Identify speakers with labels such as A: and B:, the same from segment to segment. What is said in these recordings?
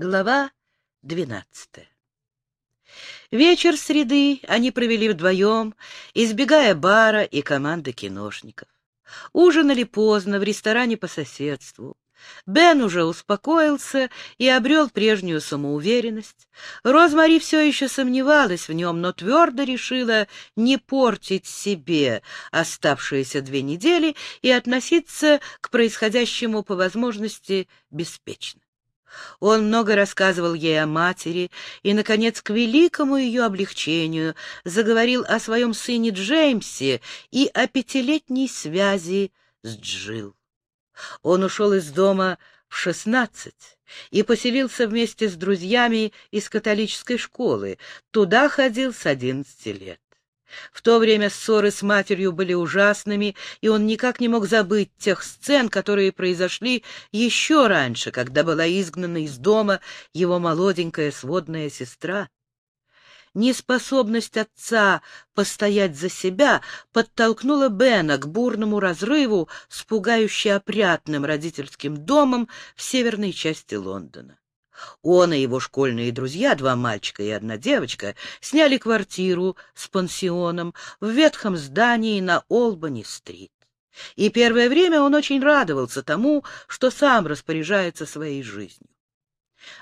A: Глава двенадцатая Вечер среды они провели вдвоем, избегая бара и команды киношников. Ужинали поздно в ресторане по соседству. Бен уже успокоился и обрел прежнюю самоуверенность. Розмари все еще сомневалась в нем, но твердо решила не портить себе оставшиеся две недели и относиться к происходящему по возможности беспечно. Он много рассказывал ей о матери и, наконец, к великому ее облегчению, заговорил о своем сыне Джеймсе и о пятилетней связи с Джилл. Он ушел из дома в шестнадцать и поселился вместе с друзьями из католической школы. Туда ходил с одиннадцати лет. В то время ссоры с матерью были ужасными, и он никак не мог забыть тех сцен, которые произошли еще раньше, когда была изгнана из дома его молоденькая сводная сестра. Неспособность отца постоять за себя подтолкнула Бена к бурному разрыву с пугающе опрятным родительским домом в северной части Лондона. Он и его школьные друзья, два мальчика и одна девочка, сняли квартиру с пансионом в ветхом здании на Олбани-стрит. И первое время он очень радовался тому, что сам распоряжается своей жизнью.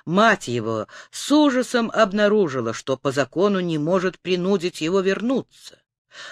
A: Мать его с ужасом обнаружила, что по закону не может принудить его вернуться.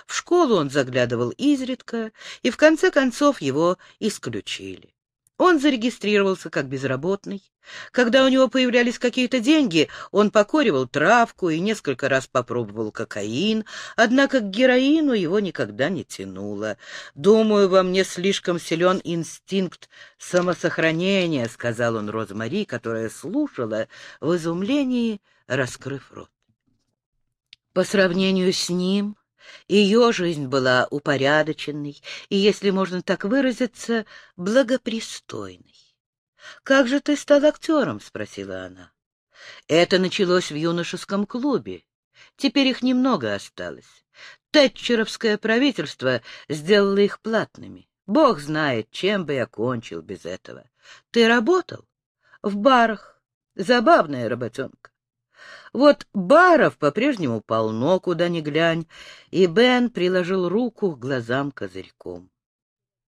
A: В школу он заглядывал изредка, и в конце концов его исключили. Он зарегистрировался как безработный. Когда у него появлялись какие-то деньги, он покоривал травку и несколько раз попробовал кокаин, однако к героину его никогда не тянуло. «Думаю, во мне слишком силен инстинкт самосохранения», — сказал он Розмари, которая слушала в изумлении, раскрыв рот. По сравнению с ним ее жизнь была упорядоченной и, если можно так выразиться, благопристойной. «Как же ты стал актером?» — спросила она. «Это началось в юношеском клубе. Теперь их немного осталось. Тэтчеровское правительство сделало их платными. Бог знает, чем бы я кончил без этого. Ты работал? В барах. Забавная работенка. Вот баров по-прежнему полно, куда ни глянь, и Бен приложил руку к глазам козырьком.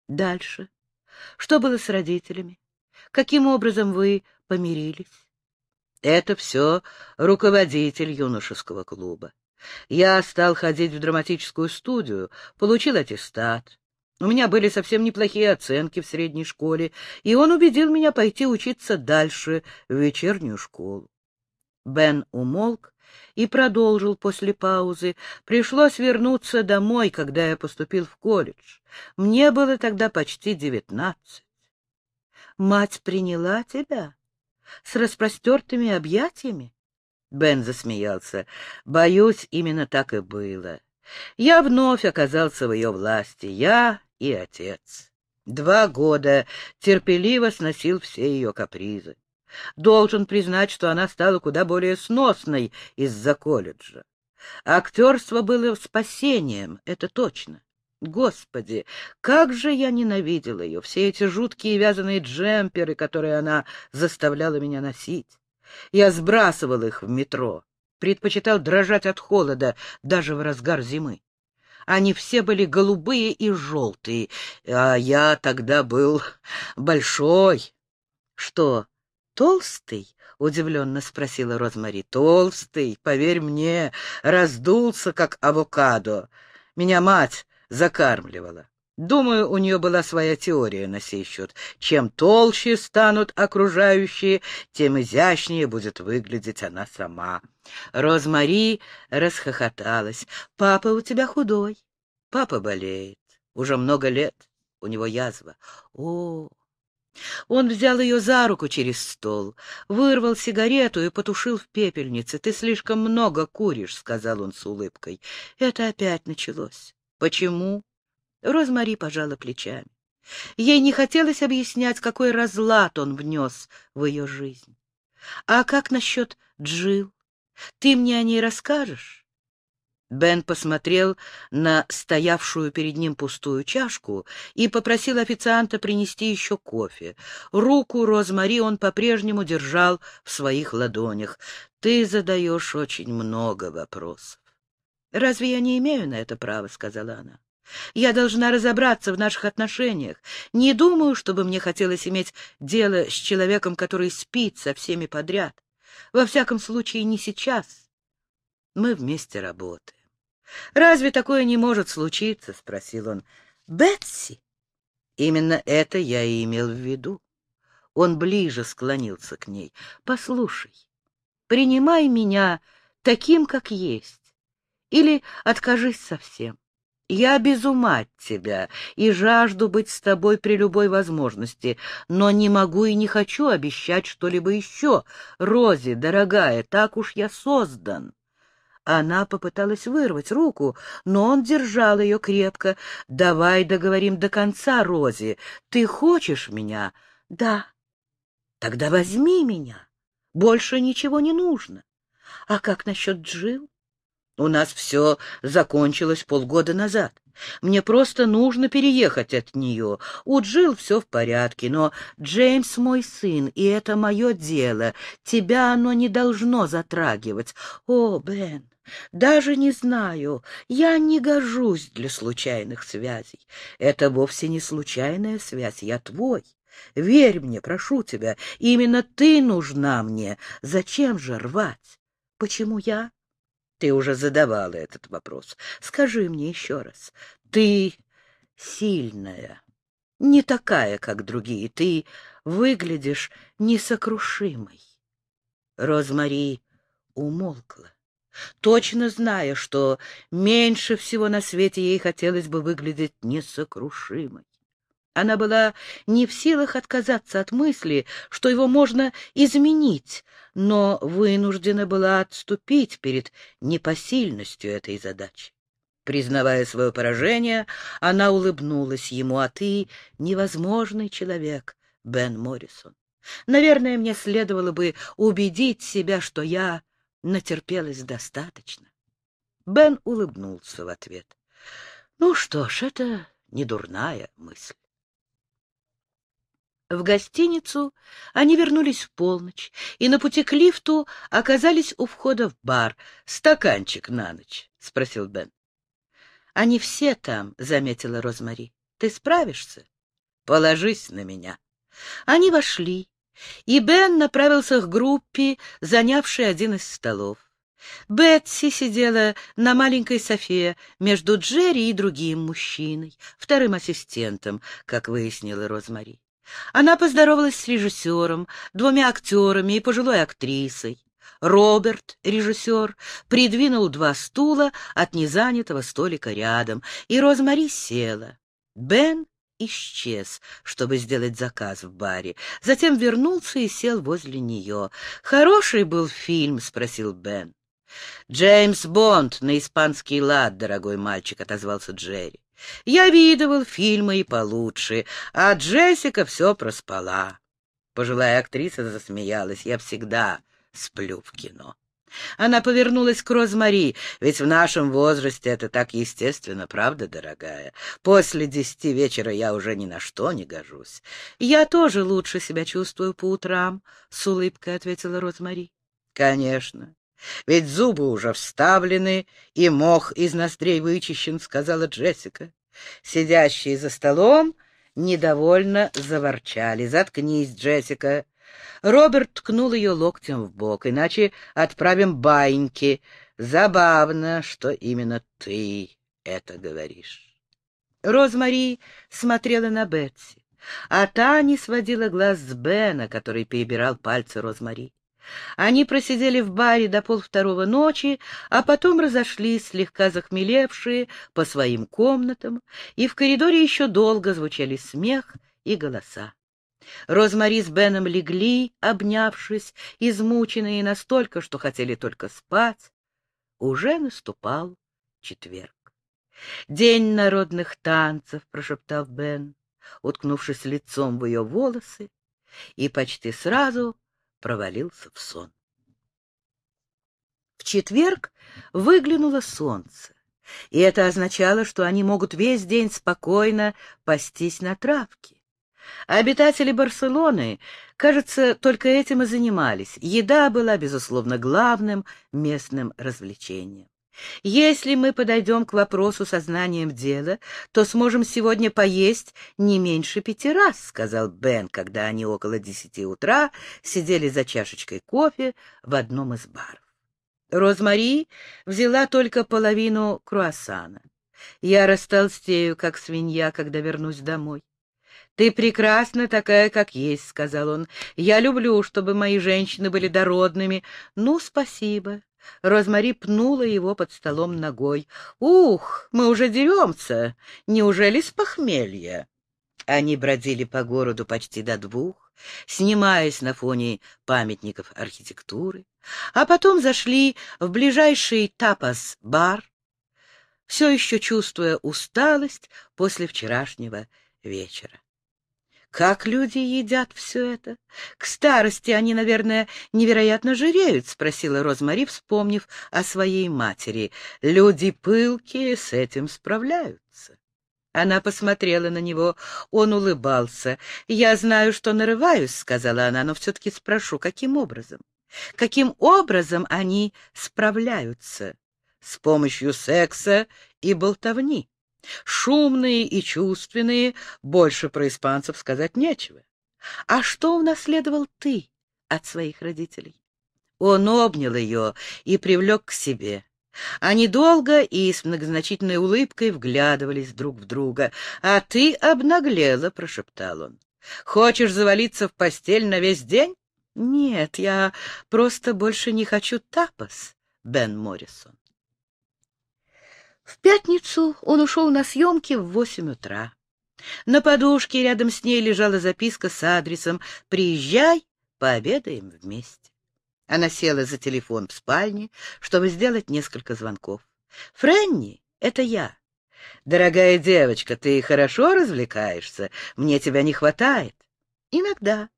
A: Дальше. Что было с родителями? Каким образом вы помирились? Это все руководитель юношеского клуба. Я стал ходить в драматическую студию, получил аттестат. У меня были совсем неплохие оценки в средней школе, и он убедил меня пойти учиться дальше в вечернюю школу. Бен умолк и продолжил после паузы. Пришлось вернуться домой, когда я поступил в колледж. Мне было тогда почти девятнадцать. Мать приняла тебя? С распростертыми объятиями? Бен засмеялся. Боюсь, именно так и было. Я вновь оказался в ее власти, я и отец. Два года терпеливо сносил все ее капризы. Должен признать, что она стала куда более сносной из-за колледжа. Актерство было спасением, это точно. Господи, как же я ненавидел ее, все эти жуткие вязаные джемперы, которые она заставляла меня носить. Я сбрасывал их в метро, предпочитал дрожать от холода даже в разгар зимы. Они все были голубые и желтые, а я тогда был большой. Что, толстый? — удивленно спросила Розмари. — Толстый, поверь мне, раздулся, как авокадо. Меня мать закармливала. Думаю, у нее была своя теория на сей счет. Чем толще станут окружающие, тем изящнее будет выглядеть она сама. Розмари расхохоталась. — Папа у тебя худой. Папа болеет. Уже много лет. У него язва. — О, он взял ее за руку через стол, вырвал сигарету и потушил в пепельнице. — Ты слишком много куришь, — сказал он с улыбкой. Это опять началось. — Почему? Розмари пожала плечами. Ей не хотелось объяснять, какой разлад он внес в ее жизнь. — А как насчет Джил? Ты мне о ней расскажешь? Бен посмотрел на стоявшую перед ним пустую чашку и попросил официанта принести еще кофе. Руку Розмари он по-прежнему держал в своих ладонях. «Ты задаешь очень много вопросов». «Разве я не имею на это права?» — сказала она. «Я должна разобраться в наших отношениях. Не думаю, чтобы мне хотелось иметь дело с человеком, который спит со всеми подряд. Во всяком случае, не сейчас. Мы вместе работаем. «Разве такое не может случиться?» — спросил он. «Бетси!» Именно это я и имел в виду. Он ближе склонился к ней. «Послушай, принимай меня таким, как есть, или откажись совсем. Я без ума от тебя и жажду быть с тобой при любой возможности, но не могу и не хочу обещать что-либо еще. Рози, дорогая, так уж я создан. Она попыталась вырвать руку, но он держал ее крепко. «Давай договорим до конца, Рози. Ты хочешь меня?» «Да». «Тогда возьми меня. Больше ничего не нужно». «А как насчет Джил? «У нас все закончилось полгода назад. Мне просто нужно переехать от нее. У Джил все в порядке, но Джеймс мой сын, и это мое дело. Тебя оно не должно затрагивать. О, Бен, даже не знаю, я не гожусь для случайных связей. Это вовсе не случайная связь, я твой. Верь мне, прошу тебя, именно ты нужна мне. Зачем же рвать? Почему я? Ты уже задавала этот вопрос. Скажи мне еще раз. Ты сильная, не такая, как другие. Ты выглядишь несокрушимой. Розмари умолкла точно зная, что меньше всего на свете ей хотелось бы выглядеть несокрушимой. Она была не в силах отказаться от мысли, что его можно изменить, но вынуждена была отступить перед непосильностью этой задачи. Признавая свое поражение, она улыбнулась ему, а ты невозможный человек, Бен Моррисон. Наверное, мне следовало бы убедить себя, что я натерпелась достаточно. Бен улыбнулся в ответ. Ну что ж, это не дурная мысль. В гостиницу они вернулись в полночь и на пути к лифту оказались у входа в бар. «Стаканчик на ночь?» — спросил Бен. «Они все там», — заметила Розмари. «Ты справишься?» «Положись на меня». Они вошли, и Бен направился к группе, занявшей один из столов. Бетси сидела на маленькой софе между Джерри и другим мужчиной, вторым ассистентом, как выяснила Розмари. Она поздоровалась с режиссером, двумя актерами и пожилой актрисой. Роберт, режиссер, придвинул два стула от незанятого столика рядом, и Розмари села. Бен исчез, чтобы сделать заказ в баре. Затем вернулся и сел возле нее. «Хороший был фильм?» — спросил Бен. «Джеймс Бонд на испанский лад, дорогой мальчик», — отозвался Джерри. «Я видывал фильмы и получше, а Джессика все проспала». Пожилая актриса засмеялась. «Я всегда сплю в кино». Она повернулась к Розмари, ведь в нашем возрасте это так естественно, правда, дорогая? После десяти вечера я уже ни на что не гожусь. Я тоже лучше себя чувствую по утрам, — с улыбкой ответила Розмари. Конечно. Ведь зубы уже вставлены, и мох из ноздрей вычищен, — сказала Джессика. Сидящие за столом недовольно заворчали. «Заткнись, Джессика!» Роберт ткнул ее локтем в бок, иначе отправим баньки. Забавно, что именно ты это говоришь. Розмари смотрела на Бетси, а та не сводила глаз с Бена, который перебирал пальцы Розмари. Они просидели в баре до полвторого ночи, а потом разошлись, слегка захмелевшие, по своим комнатам, и в коридоре еще долго звучали смех и голоса. Розмари с Беном легли, обнявшись, измученные настолько, что хотели только спать. Уже наступал четверг. «День народных танцев», — прошептал Бен, уткнувшись лицом в ее волосы, и почти сразу провалился в сон. четверг выглянуло солнце, и это означало, что они могут весь день спокойно пастись на травке. Обитатели Барселоны, кажется, только этим и занимались. Еда была, безусловно, главным местным развлечением. Если мы подойдем к вопросу сознанием дела, то сможем сегодня поесть не меньше пяти раз, — сказал Бен, когда они около десяти утра сидели за чашечкой кофе в одном из баров. Розмари взяла только половину круассана. Я растолстею, как свинья, когда вернусь домой. «Ты прекрасна такая, как есть», — сказал он. «Я люблю, чтобы мои женщины были дородными. Ну, спасибо. Розмари пнула его под столом ногой. «Ух, мы уже деремся! Неужели с похмелья?» Они бродили по городу почти до двух, снимаясь на фоне памятников архитектуры, а потом зашли в ближайший тапас-бар, все еще чувствуя усталость после вчерашнего вечера. Как люди едят все это? К старости они, наверное, невероятно жиреют, — спросила Розмари, вспомнив о своей матери. Люди пылкие с этим справляются. Она посмотрела на него, он улыбался. «Я знаю, что нарываюсь», — сказала она, — «но все-таки спрошу, каким образом? Каким образом они справляются? С помощью секса и болтовни. Шумные и чувственные, больше про испанцев сказать нечего. А что унаследовал ты от своих родителей? Он обнял ее и привлек к себе. Они долго и с многозначительной улыбкой вглядывались друг в друга. «А ты обнаглела», — прошептал он. «Хочешь завалиться в постель на весь день?» «Нет, я просто больше не хочу тапос, Бен Моррисон». В пятницу он ушел на съемки в восемь утра. На подушке рядом с ней лежала записка с адресом «Приезжай, пообедаем вместе». Она села за телефон в спальне, чтобы сделать несколько звонков. «Фрэнни, это я. Дорогая девочка, ты хорошо развлекаешься? Мне тебя не хватает?» «Иногда.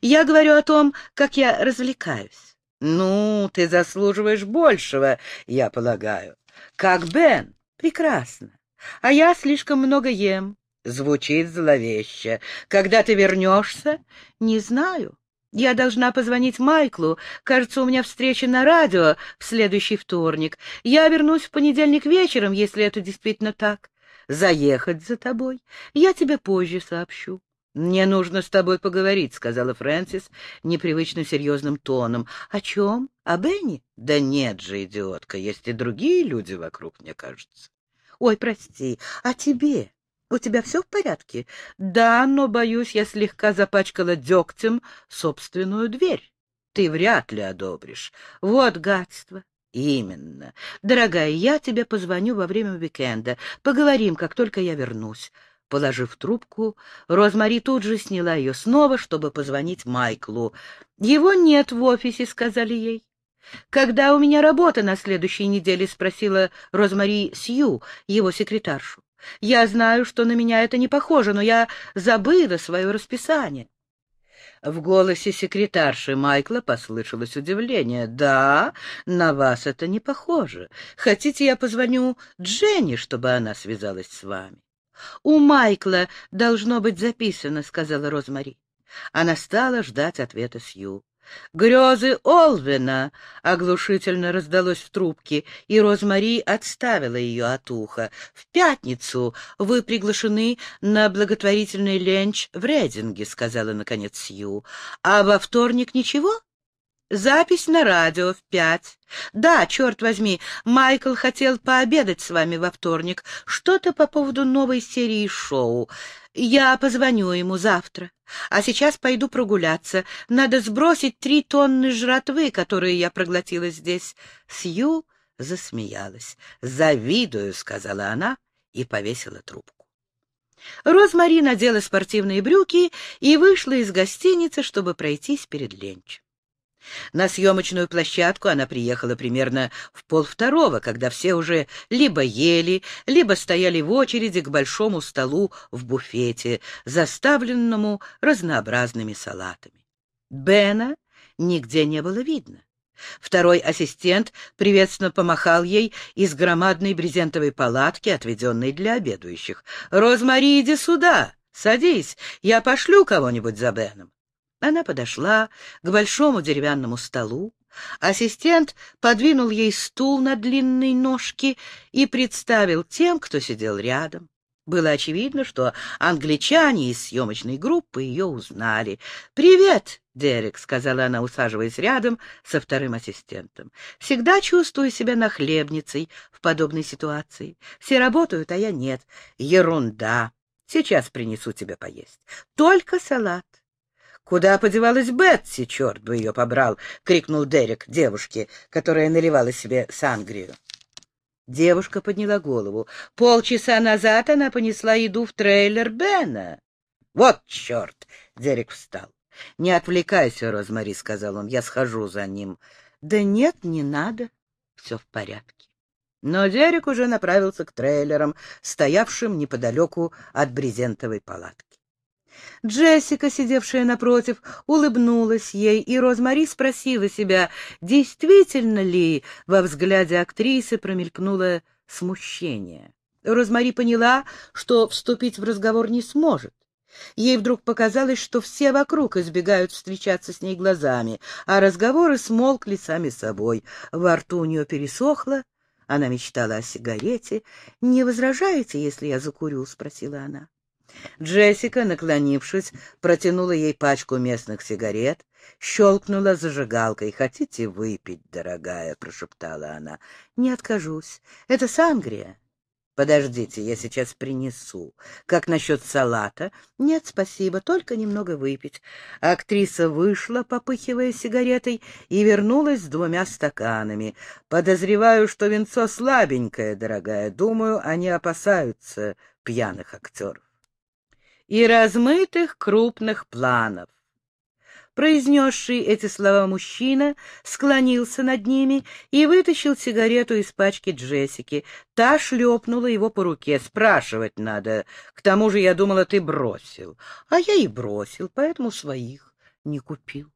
A: Я говорю о том, как я развлекаюсь». «Ну, ты заслуживаешь большего, я полагаю. Как Бен? Прекрасно. А я слишком много ем. Звучит зловеще. Когда ты вернешься? Не знаю. Я должна позвонить Майклу. Кажется, у меня встреча на радио в следующий вторник. Я вернусь в понедельник вечером, если это действительно так. Заехать за тобой? Я тебе позже сообщу. «Мне нужно с тобой поговорить», — сказала Фрэнсис непривычно серьезным тоном. «О чем? О Бенни?» «Да нет же, идиотка, есть и другие люди вокруг, мне кажется». «Ой, прости, а тебе? У тебя все в порядке?» «Да, но, боюсь, я слегка запачкала дегтем собственную дверь. Ты вряд ли одобришь. Вот гадство». «Именно. Дорогая, я тебе позвоню во время уикенда. Поговорим, как только я вернусь». Положив трубку, Розмари тут же сняла ее снова, чтобы позвонить Майклу. «Его нет в офисе», — сказали ей. «Когда у меня работа на следующей неделе?» — спросила Розмари Сью, его секретаршу. «Я знаю, что на меня это не похоже, но я забыла свое расписание». В голосе секретарши Майкла послышалось удивление. «Да, на вас это не похоже. Хотите, я позвоню Дженни, чтобы она связалась с вами?» «У Майкла должно быть записано», — сказала Розмари. Она стала ждать ответа Сью. «Грезы Олвена!» — оглушительно раздалось в трубке, и Розмари отставила ее от уха. «В пятницу вы приглашены на благотворительный ленч в Рединге», — сказала, наконец, Сью. «А во вторник ничего?» Запись на радио в пять. Да, черт возьми, Майкл хотел пообедать с вами во вторник. Что-то по поводу новой серии шоу. Я позвоню ему завтра. А сейчас пойду прогуляться. Надо сбросить три тонны жратвы, которые я проглотила здесь. Сью засмеялась. «Завидую», — сказала она и повесила трубку. Розмари надела спортивные брюки и вышла из гостиницы, чтобы пройтись перед ленчем. На съемочную площадку она приехала примерно в полвторого, когда все уже либо ели, либо стояли в очереди к большому столу в буфете, заставленному разнообразными салатами. Бена нигде не было видно. Второй ассистент приветственно помахал ей из громадной брезентовой палатки, отведенной для обедающих. «Розмари, иди сюда! Садись, я пошлю кого-нибудь за Беном». Она подошла к большому деревянному столу. Ассистент подвинул ей стул на длинной ножке и представил тем, кто сидел рядом. Было очевидно, что англичане из съемочной группы ее узнали. «Привет, Дерек», — сказала она, усаживаясь рядом со вторым ассистентом. «Всегда чувствую себя нахлебницей в подобной ситуации. Все работают, а я нет. Ерунда. Сейчас принесу тебе поесть. Только салат. «Куда подевалась Бетси, черт бы ее побрал!» — крикнул Дерек девушке, которая наливала себе сангрию. Девушка подняла голову. Полчаса назад она понесла еду в трейлер Бена. «Вот черт!» — Дерек встал. «Не отвлекайся, Розмари», — сказал он, — «я схожу за ним». «Да нет, не надо, все в порядке». Но Дерек уже направился к трейлерам, стоявшим неподалеку от брезентовой палатки. Джессика, сидевшая напротив, улыбнулась ей, и Розмари спросила себя, действительно ли во взгляде актрисы промелькнуло смущение. Розмари поняла, что вступить в разговор не сможет. Ей вдруг показалось, что все вокруг избегают встречаться с ней глазами, а разговоры смолкли сами собой. Во рту у нее пересохло, она мечтала о сигарете. «Не возражаете, если я закурю?» — спросила она. Джессика, наклонившись, протянула ей пачку местных сигарет, щелкнула зажигалкой. «Хотите выпить, дорогая?» — прошептала она. «Не откажусь. Это сангрия». «Подождите, я сейчас принесу. Как насчет салата?» «Нет, спасибо, только немного выпить». Актриса вышла, попыхивая сигаретой, и вернулась с двумя стаканами. «Подозреваю, что венцо слабенькое, дорогая. Думаю, они опасаются пьяных актеров» и размытых крупных планов. Произнесший эти слова мужчина склонился над ними и вытащил сигарету из пачки Джессики. Та шлепнула его по руке. Спрашивать надо. К тому же я думала, ты бросил. А я и бросил, поэтому своих не купил.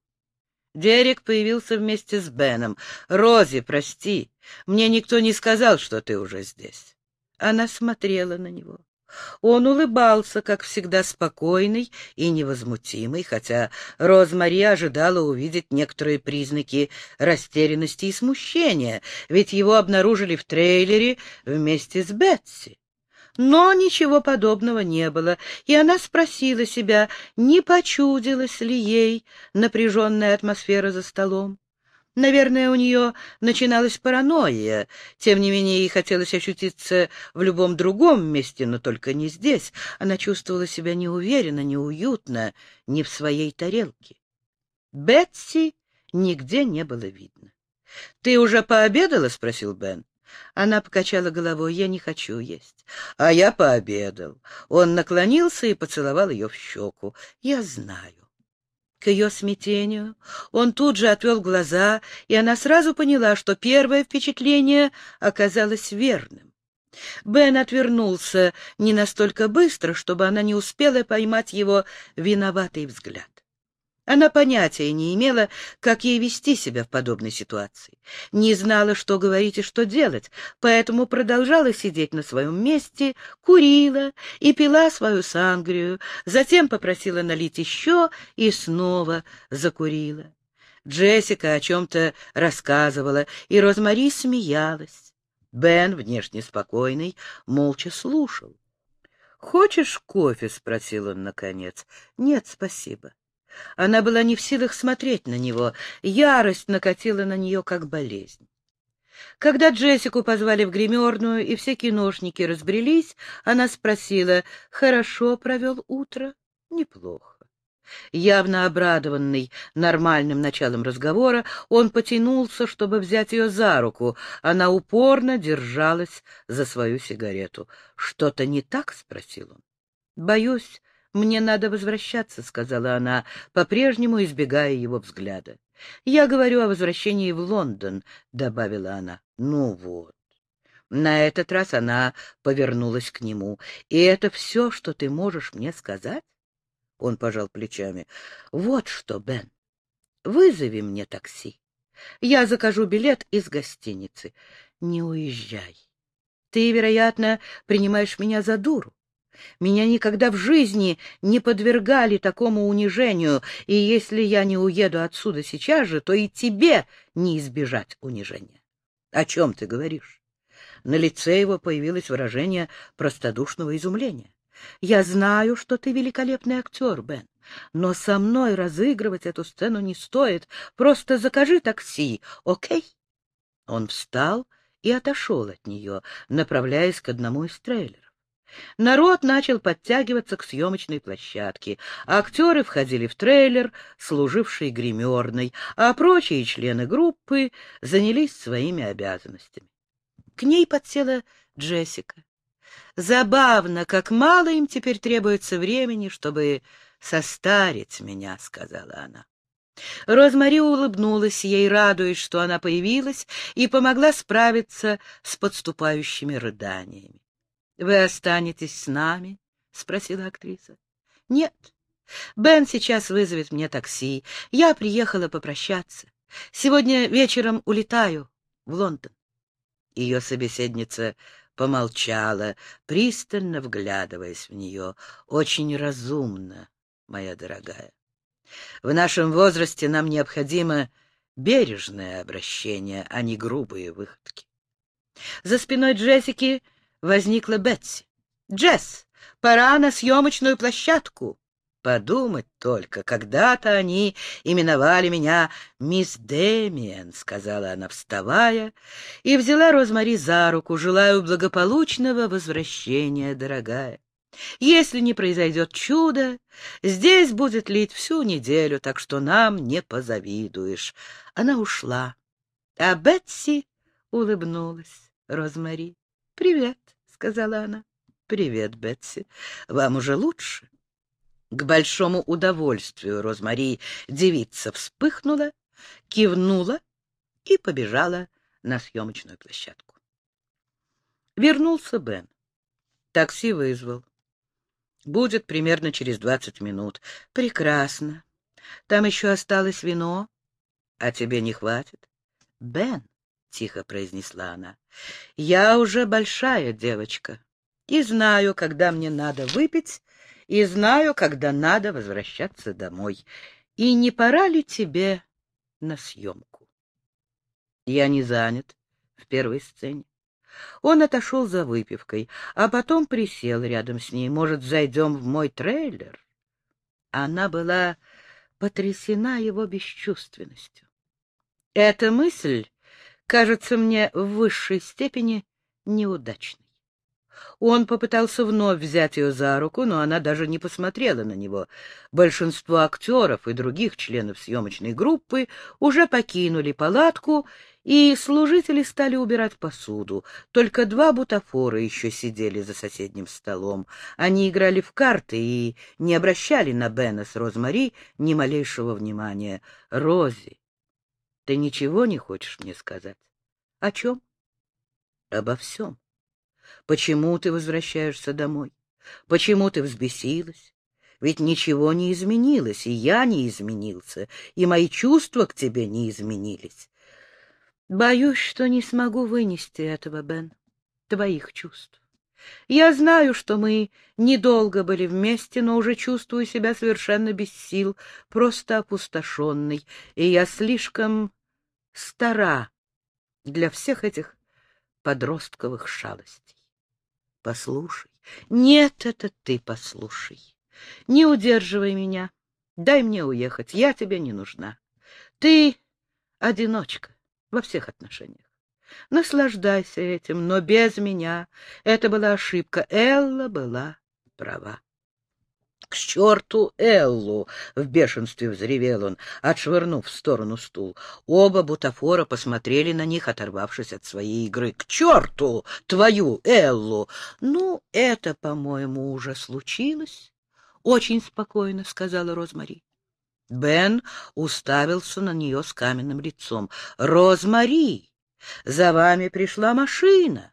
A: Дерек появился вместе с Беном. «Рози, прости, мне никто не сказал, что ты уже здесь». Она смотрела на него. Он улыбался, как всегда, спокойный и невозмутимый, хотя Розмари ожидала увидеть некоторые признаки растерянности и смущения, ведь его обнаружили в трейлере вместе с Бетси. Но ничего подобного не было, и она спросила себя, не почудилась ли ей напряженная атмосфера за столом. Наверное, у нее начиналась паранойя. Тем не менее, ей хотелось ощутиться в любом другом месте, но только не здесь. Она чувствовала себя неуверенно, неуютно, не в своей тарелке. Бетси нигде не было видно. — Ты уже пообедала? — спросил Бен. Она покачала головой. «Я не хочу есть». «А я пообедал». Он наклонился и поцеловал ее в щеку. «Я знаю». К ее смятению он тут же отвел глаза, и она сразу поняла, что первое впечатление оказалось верным. Бен отвернулся не настолько быстро, чтобы она не успела поймать его виноватый взгляд. Она понятия не имела, как ей вести себя в подобной ситуации. Не знала, что говорить и что делать, поэтому продолжала сидеть на своем месте, курила и пила свою сангрию, затем попросила налить еще и снова закурила. Джессика о чем-то рассказывала, и Розмари смеялась. Бен, внешне спокойный, молча слушал. «Хочешь кофе?» — спросил он наконец. «Нет, спасибо». Она была не в силах смотреть на него, ярость накатила на нее, как болезнь. Когда Джессику позвали в гримерную и все киношники разбрелись, она спросила, «Хорошо провел утро?» «Неплохо». Явно обрадованный нормальным началом разговора, он потянулся, чтобы взять ее за руку. Она упорно держалась за свою сигарету. «Что-то не так?» — спросил он. «Боюсь, «Мне надо возвращаться», — сказала она, по-прежнему избегая его взгляда. «Я говорю о возвращении в Лондон», — добавила она. «Ну вот». На этот раз она повернулась к нему. «И это все, что ты можешь мне сказать?» Он пожал плечами. «Вот что, Бен, вызови мне такси. Я закажу билет из гостиницы. Не уезжай. Ты, вероятно, принимаешь меня за дуру. Меня никогда в жизни не подвергали такому унижению, и если я не уеду отсюда сейчас же, то и тебе не избежать унижения. О чем ты говоришь? На лице его появилось выражение простодушного изумления. Я знаю, что ты великолепный актер, Бен, но со мной разыгрывать эту сцену не стоит. Просто закажи такси, окей? Он встал и отошел от нее, направляясь к одному из трейлеров. Народ начал подтягиваться к съемочной площадке. Актеры входили в трейлер, служивший гримерной, а прочие члены группы занялись своими обязанностями. К ней подсела Джессика. Забавно, как мало им теперь требуется времени, чтобы состарить меня, — сказала она. Розмари улыбнулась ей, радуясь, что она появилась, и помогла справиться с подступающими рыданиями. — Вы останетесь с нами? — спросила актриса. — Нет. Бен сейчас вызовет мне такси. Я приехала попрощаться. Сегодня вечером улетаю в Лондон. Ее собеседница помолчала, пристально вглядываясь в нее. Очень разумно, моя дорогая. В нашем возрасте нам необходимо бережное обращение, а не грубые выходки. За спиной Джессики возникла Бетси. «Джесс, пора на съемочную площадку!» Подумать только, когда-то они именовали меня мисс Дэмиен, — сказала она, вставая, и взяла Розмари за руку, желаю благополучного возвращения, дорогая. Если не произойдет чудо, здесь будет лить всю неделю, так что нам не позавидуешь. Она ушла, а Бетси улыбнулась Розмари. — Привет, — сказала она. — Привет, Бетси. Вам уже лучше? К большому удовольствию Розмари девица вспыхнула, кивнула и побежала на съемочную площадку. Вернулся Бен. Такси вызвал. Будет примерно через двадцать минут. Прекрасно. Там еще осталось вино. А тебе не хватит? Бен, — тихо произнесла она, — я уже большая девочка и знаю, когда мне надо выпить и знаю, когда надо возвращаться домой. И не пора ли тебе на съемку? Я не занят в первой сцене. Он отошел за выпивкой, а потом присел рядом с ней. Может, зайдем в мой трейлер? Она была потрясена его бесчувственностью. Эта мысль кажется мне в высшей степени неудачной. Он попытался вновь взять ее за руку, но она даже не посмотрела на него. Большинство актеров и других членов съемочной группы уже покинули палатку, и служители стали убирать посуду. Только два бутафора еще сидели за соседним столом. Они играли в карты и не обращали на Бена с Розмари ни малейшего внимания. — Рози, ты ничего не хочешь мне сказать? — О чем? — Обо всем. Почему ты возвращаешься домой? Почему ты взбесилась? Ведь ничего не изменилось, и я не изменился, и мои чувства к тебе не изменились. Боюсь, что не смогу вынести этого, Бен, твоих чувств. Я знаю, что мы недолго были вместе, но уже чувствую себя совершенно без сил, просто опустошенной, и я слишком стара для всех этих подростковых шалостей. Послушай. Нет, это ты послушай. Не удерживай меня. Дай мне уехать. Я тебе не нужна. Ты одиночка во всех отношениях. Наслаждайся этим, но без меня. Это была ошибка. Элла была права. К черту Эллу! — в бешенстве взревел он, отшвырнув в сторону стул. Оба бутафора посмотрели на них, оторвавшись от своей игры. — К черту твою Эллу! Ну, это, по-моему, уже случилось. — Очень спокойно, — сказала Розмари. Бен уставился на нее с каменным лицом. — Розмари, за вами пришла машина.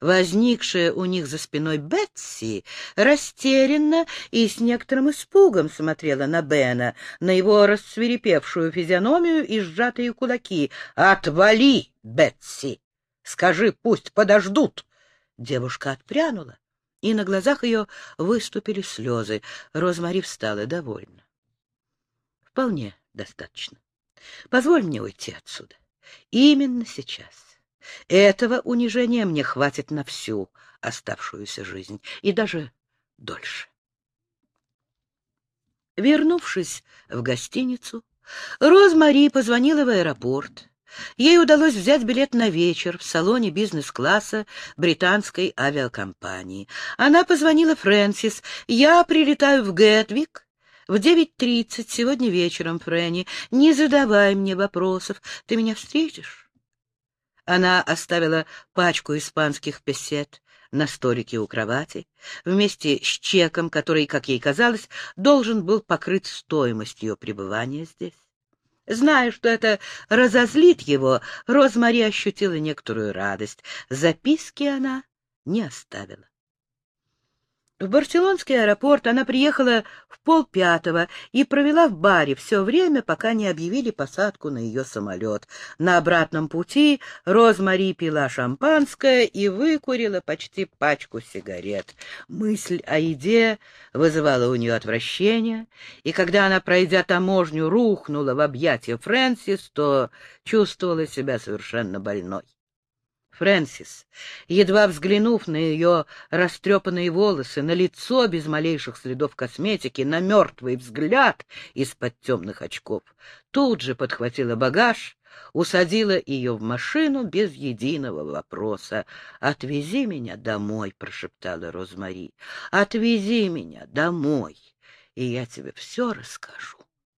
A: Возникшая у них за спиной Бетси растерянно и с некоторым испугом смотрела на Бена, на его рассверепевшую физиономию и сжатые кулаки. «Отвали, Бетси! Скажи, пусть подождут!» Девушка отпрянула, и на глазах ее выступили слезы. Розмари встала довольна. «Вполне достаточно. Позволь мне уйти отсюда. Именно сейчас. Этого унижения мне хватит на всю оставшуюся жизнь и даже дольше. Вернувшись в гостиницу, Розмари позвонила в аэропорт. Ей удалось взять билет на вечер в салоне бизнес-класса британской авиакомпании. Она позвонила Фрэнсис. «Я прилетаю в Гетвик в 9.30 сегодня вечером, Фрэнни. Не задавай мне вопросов. Ты меня встретишь?» Она оставила пачку испанских песет на столике у кровати, вместе с чеком, который, как ей казалось, должен был покрыть стоимость ее пребывания здесь. Зная, что это разозлит его, Розмари ощутила некоторую радость. Записки она не оставила. В Барселонский аэропорт она приехала в полпятого и провела в баре все время, пока не объявили посадку на ее самолет. На обратном пути Розмари пила шампанское и выкурила почти пачку сигарет. Мысль о еде вызывала у нее отвращение, и когда она, пройдя таможню, рухнула в объятия Фрэнсис, то чувствовала себя совершенно больной. Фрэнсис, едва взглянув на ее растрепанные волосы, на лицо без малейших следов косметики, на мертвый взгляд из-под темных очков, тут же подхватила багаж, усадила ее в машину без единого вопроса. «Отвези меня домой», — прошептала Розмари. «Отвези меня домой, и я тебе все расскажу».